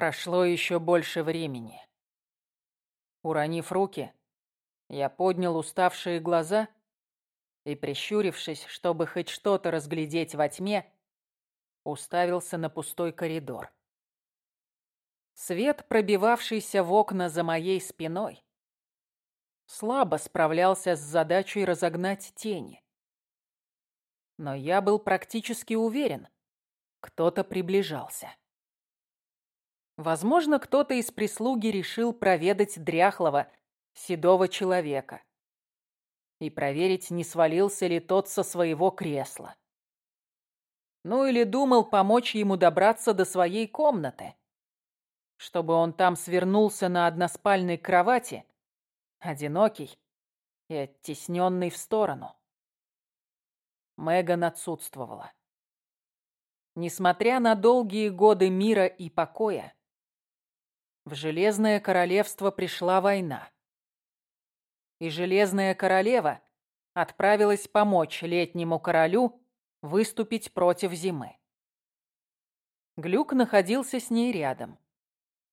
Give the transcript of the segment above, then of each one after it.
Прошло еще больше времени. Уронив руки, я поднял уставшие глаза и, прищурившись, чтобы хоть что-то разглядеть во тьме, уставился на пустой коридор. Свет, пробивавшийся в окна за моей спиной, слабо справлялся с задачей разогнать тени. Но я был практически уверен, кто-то приближался. Возможно, кто-то из прислуги решил проведать дряхлого, седого человека и проверить, не свалился ли тот со своего кресла. Ну или думал помочь ему добраться до своей комнаты, чтобы он там свернулся на односпальной кровати, одинокий и оттесненный в сторону. Меган отсутствовала. Несмотря на долгие годы мира и покоя, в Железное Королевство пришла война. И Железная Королева отправилась помочь летнему королю выступить против зимы. Глюк находился с ней рядом.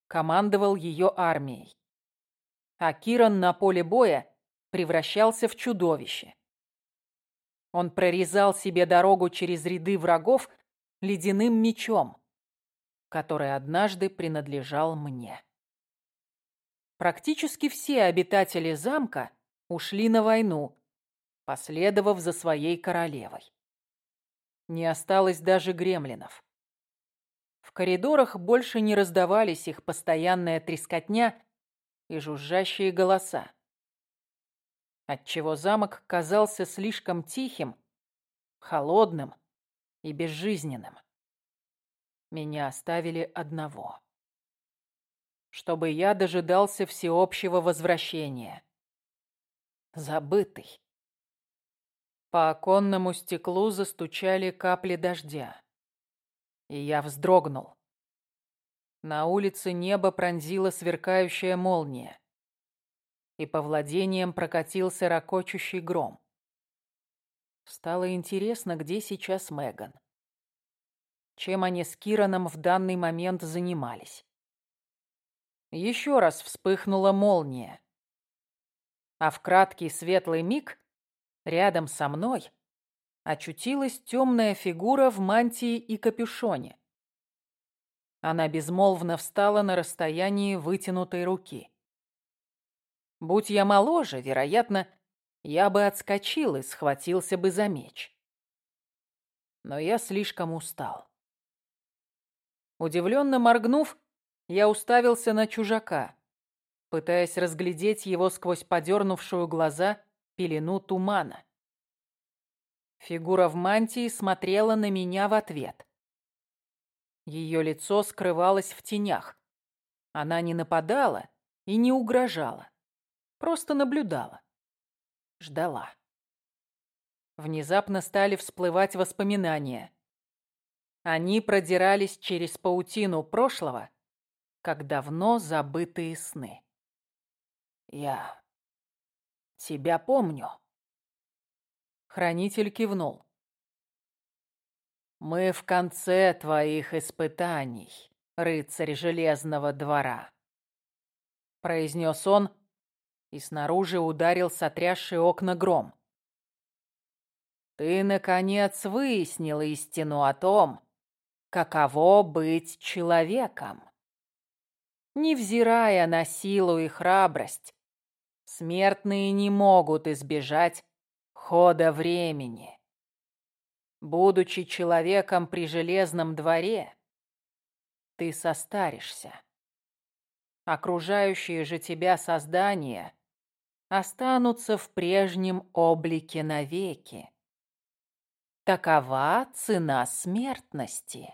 Командовал ее армией. А Киран на поле боя превращался в чудовище. Он прорезал себе дорогу через ряды врагов ледяным мечом, который однажды принадлежал мне. Практически все обитатели замка ушли на войну, последовав за своей королевой. Не осталось даже гремлинов. В коридорах больше не раздавались их постоянная трескотня и жужжащие голоса, отчего замок казался слишком тихим, холодным и безжизненным. Меня оставили одного. Чтобы я дожидался всеобщего возвращения. Забытый. По оконному стеклу застучали капли дождя. И я вздрогнул. На улице небо пронзила сверкающая молния. И по владениям прокатился ракочущий гром. Стало интересно, где сейчас Меган чем они с Кираном в данный момент занимались. Еще раз вспыхнула молния. А в краткий светлый миг рядом со мной очутилась темная фигура в мантии и капюшоне. Она безмолвно встала на расстоянии вытянутой руки. Будь я моложе, вероятно, я бы отскочил и схватился бы за меч. Но я слишком устал. Удивленно моргнув, я уставился на чужака, пытаясь разглядеть его сквозь подернувшую глаза пелену тумана. Фигура в мантии смотрела на меня в ответ. Ее лицо скрывалось в тенях. Она не нападала и не угрожала, просто наблюдала. Ждала. Внезапно стали всплывать воспоминания. Они продирались через паутину прошлого, как давно забытые сны. «Я тебя помню». Хранитель кивнул. «Мы в конце твоих испытаний, рыцарь Железного двора», — произнес он, и снаружи ударил сотрясший окна гром. «Ты, наконец, выяснил истину о том, каково быть человеком. Невзирая на силу и храбрость, смертные не могут избежать хода времени. Будучи человеком при железном дворе, ты состаришься. Окружающие же тебя создания останутся в прежнем облике навеки. Такова цена смертности.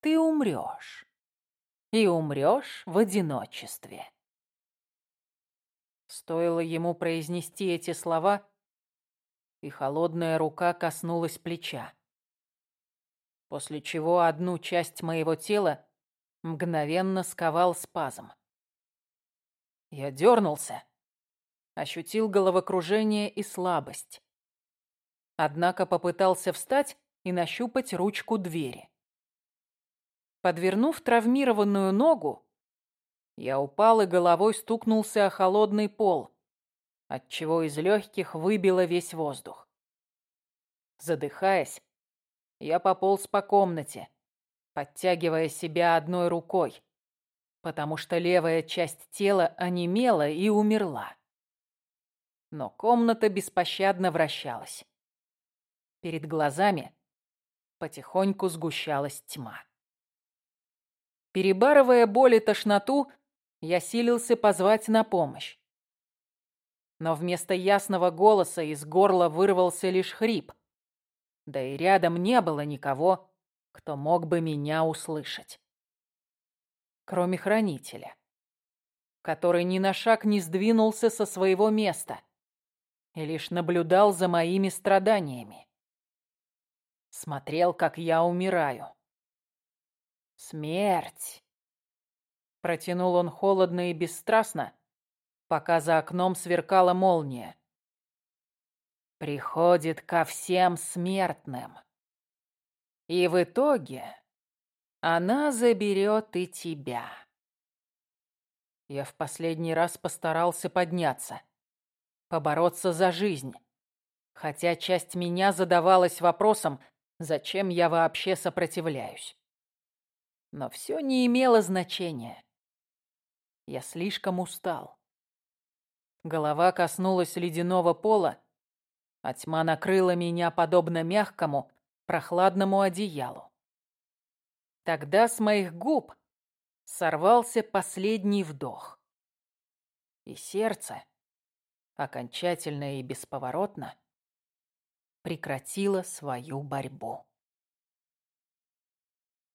Ты умрешь. И умрешь в одиночестве. Стоило ему произнести эти слова, и холодная рука коснулась плеча. После чего одну часть моего тела мгновенно сковал спазм. Я дернулся, ощутил головокружение и слабость. Однако попытался встать и нащупать ручку двери. Подвернув травмированную ногу, я упал и головой стукнулся о холодный пол, отчего из легких выбило весь воздух. Задыхаясь, я пополз по комнате, подтягивая себя одной рукой, потому что левая часть тела онемела и умерла. Но комната беспощадно вращалась. Перед глазами потихоньку сгущалась тьма. Перебарывая боль и тошноту, я силился позвать на помощь. Но вместо ясного голоса из горла вырвался лишь хрип. Да и рядом не было никого, кто мог бы меня услышать. Кроме хранителя, который ни на шаг не сдвинулся со своего места и лишь наблюдал за моими страданиями. Смотрел, как я умираю. Смерть. Протянул он холодно и бесстрастно, пока за окном сверкала молния. Приходит ко всем смертным. И в итоге она заберет и тебя. Я в последний раз постарался подняться, побороться за жизнь, хотя часть меня задавалась вопросом, зачем я вообще сопротивляюсь. Но все не имело значения. Я слишком устал. Голова коснулась ледяного пола, а тьма накрыла меня подобно мягкому, прохладному одеялу. Тогда с моих губ сорвался последний вдох. И сердце, окончательно и бесповоротно, прекратило свою борьбу.